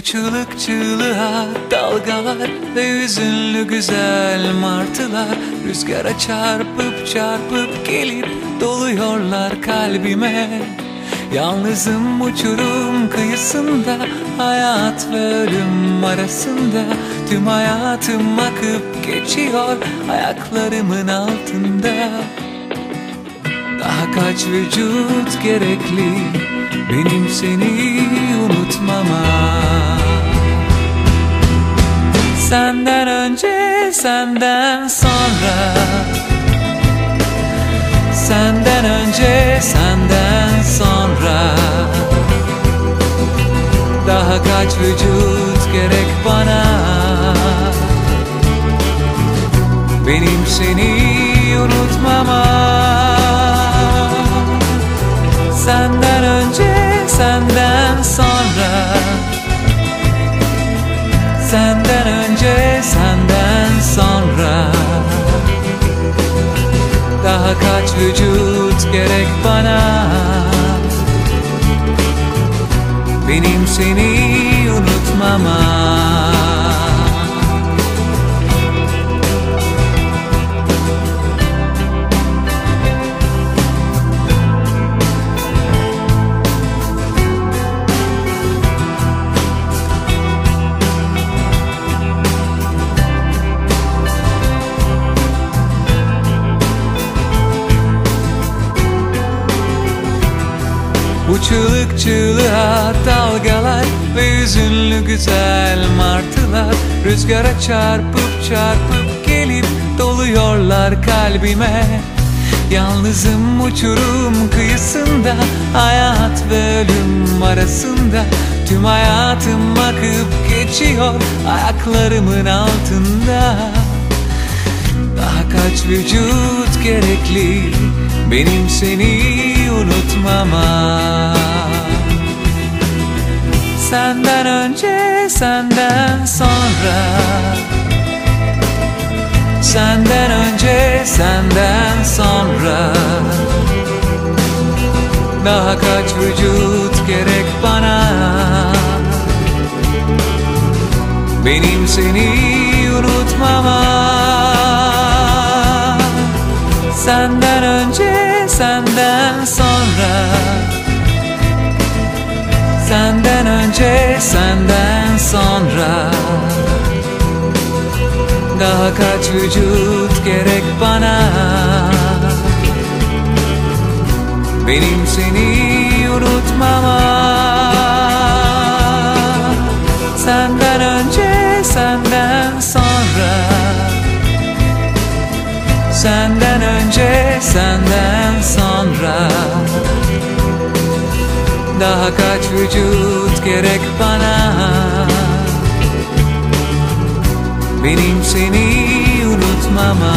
Bu çığlık çığlığa dalgalar ve yüzünlü güzel martılar. Rüzgara çarpıp çarpıp gelip doluyorlar kalbime. Yalnızım uçurum kıyısında Hayat ve ölüm arasında. Tüm hayatım akıp geçiyor Ayaklarımın altında. Daha kaç vücut gerekli Benim seni unutmama Senden önce senden sonra. Senden önce senden sonra. Daha kaç vücut gerek bana? Benim seni unutmama. Senden önce senden sonra Senden önce senden sonra. Daha kaç vücut gerek bana? Benim seni unutmama çığlık çığlığa dalgalar ve yüzünlü güzel martılar. Rüzgara çarpıp çarpıp gelip doluyorlar kalbime. Yalnızım uçurum kıyısında Hayat ve ölüm arasında. Tüm hayatım akıp geçiyor Ayaklarımın altında. Daha kaç vücut gerekli benim seni unutmama. Senden önce senden sonra. Senden önce senden sonra. Daha kaç vücut gerek bana? Benim seni unutmama. Senden önce senden sonra. Senden önce senden sonra. Daha kaç vücut gerek bana? Benim seni unutmama Senden önce senden sonra. Daha kaç vücut gerek bana? Benim seni unutmama